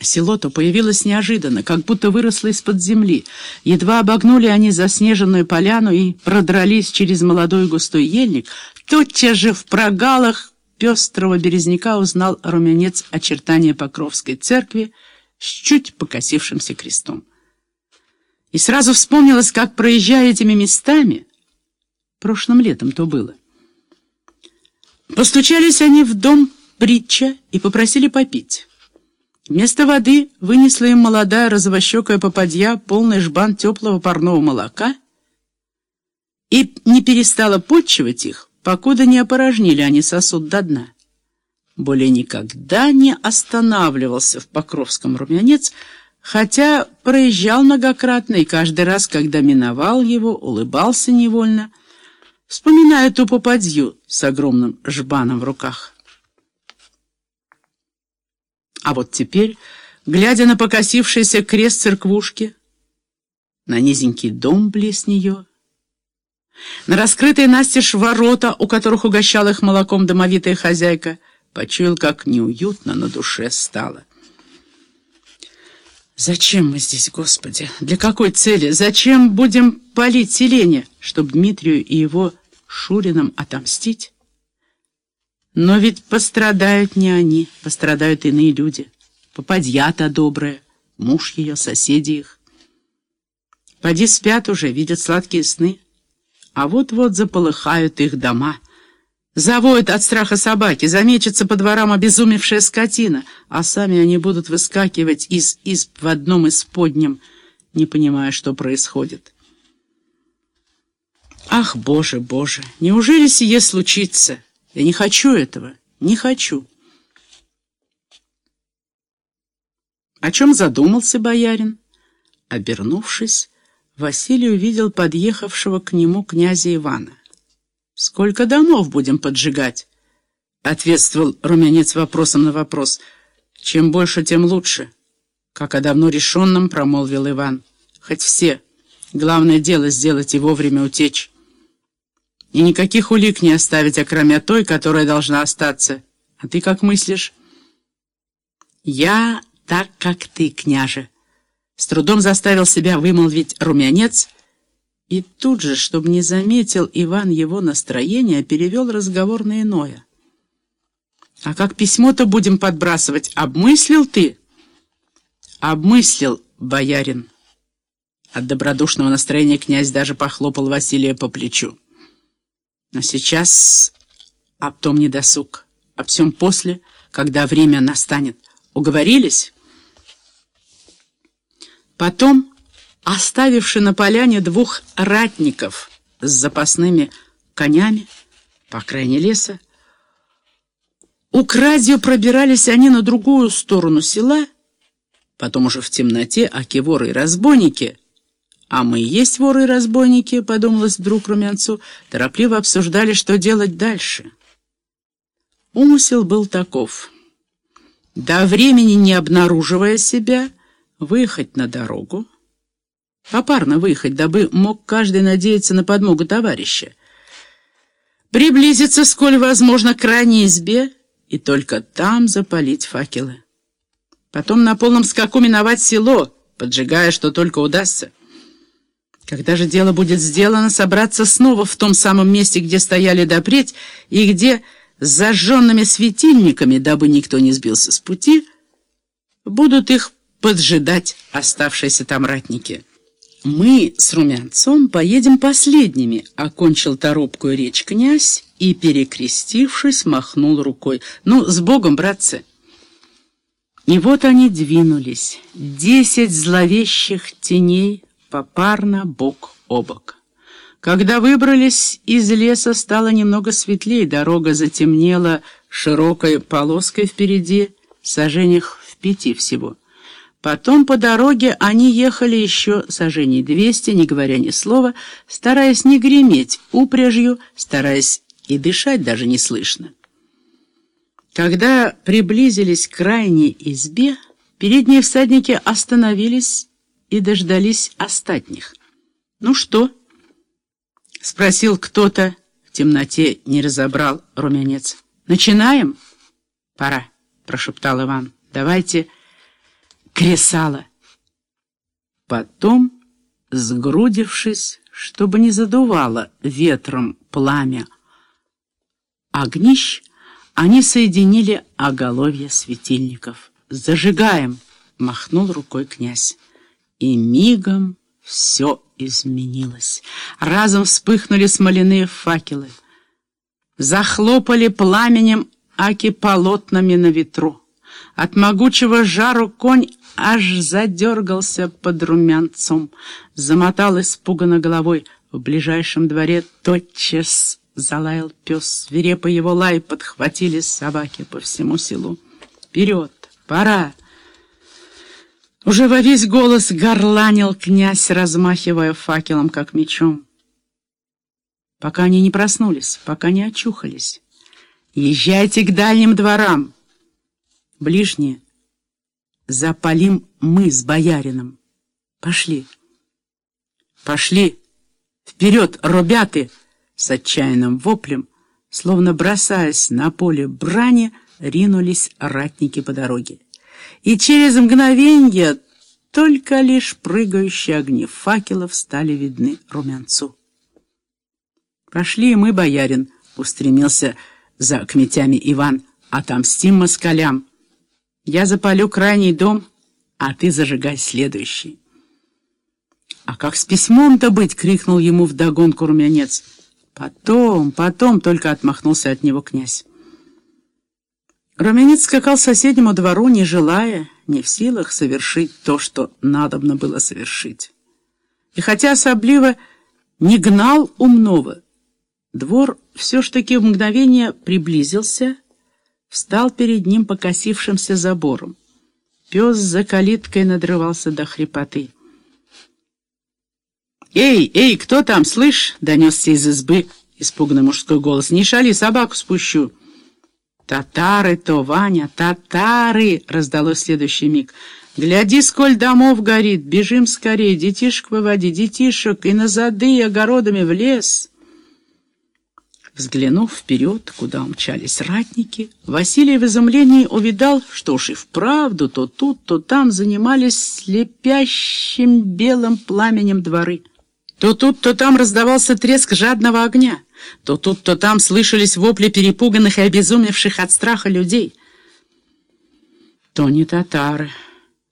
Село-то появилось неожиданно, как будто выросло из-под земли. Едва обогнули они заснеженную поляну и продрались через молодой густой ельник, тотчас же в прогалах пестрого березняка узнал румянец очертания Покровской церкви с чуть покосившимся крестом. И сразу вспомнилось, как, проезжая этими местами, прошлым летом то было, постучались они в дом Притча и попросили попить. Вместо воды вынесла им молодая розовощекая попадья полный жбан теплого парного молока и не перестала подчивать их, покуда не опорожнили они сосуд до дна. Более никогда не останавливался в Покровском румянец, хотя проезжал многократно и каждый раз, когда миновал его, улыбался невольно, вспоминая ту попадью с огромным жбаном в руках. А вот теперь, глядя на покосившийся крест церквушки, на низенький дом близ нее, на раскрытые настежь ворота, у которых угощала их молоком домовитая хозяйка, почуял, как неуютно на душе стало. «Зачем мы здесь, Господи? Для какой цели? Зачем будем палить селение, чтобы Дмитрию и его Шуринам отомстить?» Но ведь пострадают не они, пострадают иные люди. Попадья-то добрая, муж ее, соседи их. Поди спят уже, видят сладкие сны. А вот-вот заполыхают их дома. Завоют от страха собаки, замечется по дворам обезумевшая скотина, а сами они будут выскакивать из изб в одном из подням, не понимая, что происходит. Ах, Боже, Боже, неужели сие случится? Я не хочу этого, не хочу. О чем задумался боярин? Обернувшись, Василий увидел подъехавшего к нему князя Ивана. «Сколько домов будем поджигать?» — ответствовал румянец вопросом на вопрос. «Чем больше, тем лучше», — как о давно решенном промолвил Иван. «Хоть все. Главное дело сделать и вовремя утечь» и никаких улик не оставить, окромя той, которая должна остаться. А ты как мыслишь? Я так, как ты, княже. С трудом заставил себя вымолвить румянец, и тут же, чтобы не заметил Иван его настроение, перевел разговор на иное. «А как письмо-то будем подбрасывать? Обмыслил ты?» «Обмыслил, боярин». От добродушного настроения князь даже похлопал Василия по плечу. Но сейчас об том не досуг, об всем после, когда время настанет. Уговорились? Потом, оставивши на поляне двух ратников с запасными конями, по окраине леса, украдью пробирались они на другую сторону села, потом уже в темноте аки-воры и разбойники — «А мы есть воры и разбойники», — подумалось вдруг Румянцу, торопливо обсуждали, что делать дальше. Умысел был таков. До времени не обнаруживая себя, выехать на дорогу, попарно выехать, дабы мог каждый надеяться на подмогу товарища, приблизиться, сколь возможно, к ранней избе и только там запалить факелы. Потом на полном скаку миновать село, поджигая, что только удастся. Когда же дело будет сделано, собраться снова в том самом месте, где стояли допреть, и где с зажженными светильниками, дабы никто не сбился с пути, будут их поджидать оставшиеся там ратники. «Мы с Румянцом поедем последними», — окончил торопкую речь князь и, перекрестившись, махнул рукой. «Ну, с Богом, братцы!» И вот они двинулись. Десять зловещих теней — попарно бок о бок. Когда выбрались из леса, стало немного светлее, дорога затемнела широкой полоской впереди, сажениях в пяти всего. Потом по дороге они ехали еще сажений двести, не говоря ни слова, стараясь не греметь упряжью, стараясь и дышать даже не слышно. Когда приблизились к крайней избе, передние всадники остановились и дождались остатних. «Ну что?» — спросил кто-то. В темноте не разобрал румянец. «Начинаем?» «Пора», — прошептал Иван. «Давайте кресало. Потом, сгрудившись, чтобы не задувало ветром пламя, огнищ, они соединили оголовья светильников. «Зажигаем!» — махнул рукой князь. И мигом все изменилось. Разом вспыхнули смоляные факелы. Захлопали пламенем аки полотнами на ветру. От могучего жару конь аж задергался под румянцом, замотал испуганно головой. В ближайшем дворе тотчас залаял пес. Свирепо его лай подхватили собаки по всему селу. «Вперед! Пора!» Уже во весь голос горланил князь, размахивая факелом, как мечом. Пока они не проснулись, пока не очухались. «Езжайте к дальним дворам!» «Ближние запалим мы с боярином. Пошли!» «Пошли! Вперед, ребята!» С отчаянным воплем, словно бросаясь на поле брани, ринулись ратники по дороге и через мгновенье только лишь прыгающие огни факелов стали видны румянцу. «Пошли мы, боярин!» — устремился за кметями Иван. «Отомстим москалям! Я запалю крайний дом, а ты зажигай следующий!» «А как с письмом-то быть?» — крикнул ему вдогонку румянец. «Потом, потом!» — только отмахнулся от него князь. Румянец скакал соседнему двору, не желая, не в силах совершить то, что надобно было совершить. И хотя особливо не гнал умного, двор все ж таки в мгновение приблизился, встал перед ним покосившимся забором. Пес за калиткой надрывался до хрипоты. «Эй, эй, кто там, слышь?» — донесся из избы испуганный мужской голос. «Не шали, собаку спущу!» «Татары-то, Ваня, татары!» — раздалось следующий миг. «Гляди, сколь домов горит! Бежим скорее, детишек выводи, детишек, и на зады огородами в лес!» Взглянув вперед, куда умчались ратники, Василий в изумлении увидал, что уж и вправду то тут, то там занимались слепящим белым пламенем дворы. То тут, то там раздавался треск жадного огня. То тут, то там слышались вопли перепуганных и обезумевших от страха людей. То не татары,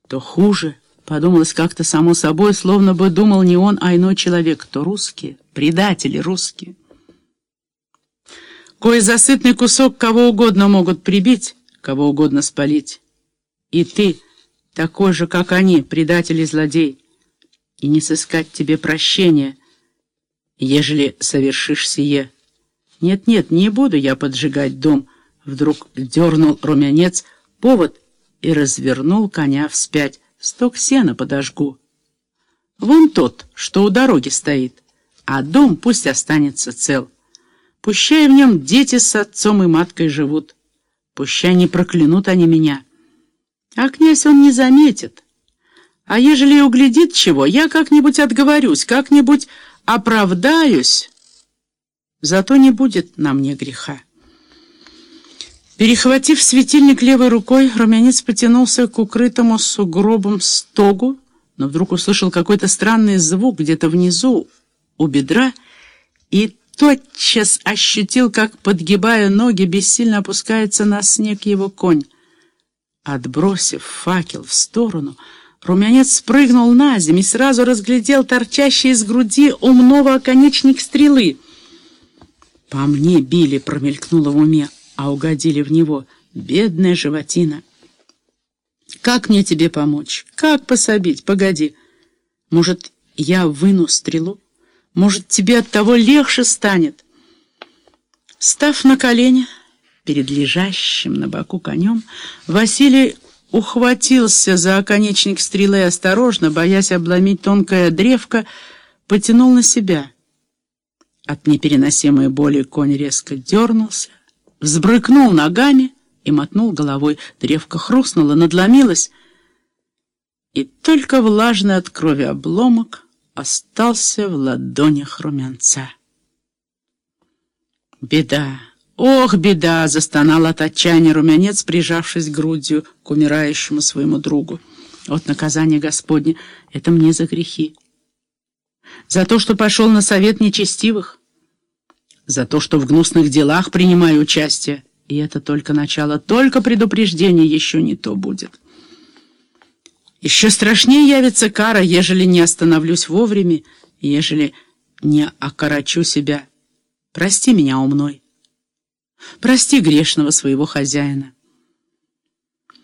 то хуже, подумалось как-то само собой, словно бы думал не он, а иной человек, то русские, предатели русские. Кое за сытный кусок кого угодно могут прибить, кого угодно спалить. И ты, такой же, как они, предатель и злодей, и не сыскать тебе прощения — ежели совершишь сие. Нет-нет, не буду я поджигать дом. Вдруг дернул румянец повод и развернул коня вспять. Сток сена подожгу. Вон тот, что у дороги стоит, а дом пусть останется цел. Пущай в нем дети с отцом и маткой живут. Пущай не проклянут они меня. А князь он не заметит. А ежели углядит чего, я как-нибудь отговорюсь, как-нибудь оправдаюсь, зато не будет на мне греха. Перехватив светильник левой рукой, румянец потянулся к укрытому сугробом стогу, но вдруг услышал какой-то странный звук где-то внизу, у бедра, и тотчас ощутил, как, подгибая ноги, бессильно опускается на снег его конь. Отбросив факел в сторону, Румянец спрыгнул на землю и сразу разглядел торчащий из груди умного оконечник стрелы. «По мне били», — промелькнуло в уме, а угодили в него. «Бедная животина!» «Как мне тебе помочь? Как пособить? Погоди. Может, я выну стрелу? Может, тебе от того легче станет?» Став на колени перед лежащим на боку конем, Василий ухватился за оконечник стрелы осторожно, боясь обломить тонкое древко, потянул на себя. От непереносимой боли конь резко дернулся, взбрыкнул ногами и мотнул головой. Древко хрустнуло, надломилось, и только влажный от крови обломок остался в ладонях румянца. Беда, «Ох, беда!» — застонал от отчаяния румянец, прижавшись грудью к умирающему своему другу. «Вот наказание Господне — это мне за грехи. За то, что пошел на совет нечестивых, за то, что в гнусных делах принимаю участие. И это только начало, только предупреждение еще не то будет. Еще страшнее явится кара, ежели не остановлюсь вовремя, ежели не окорочу себя. Прости меня, умной». Прости грешного своего хозяина.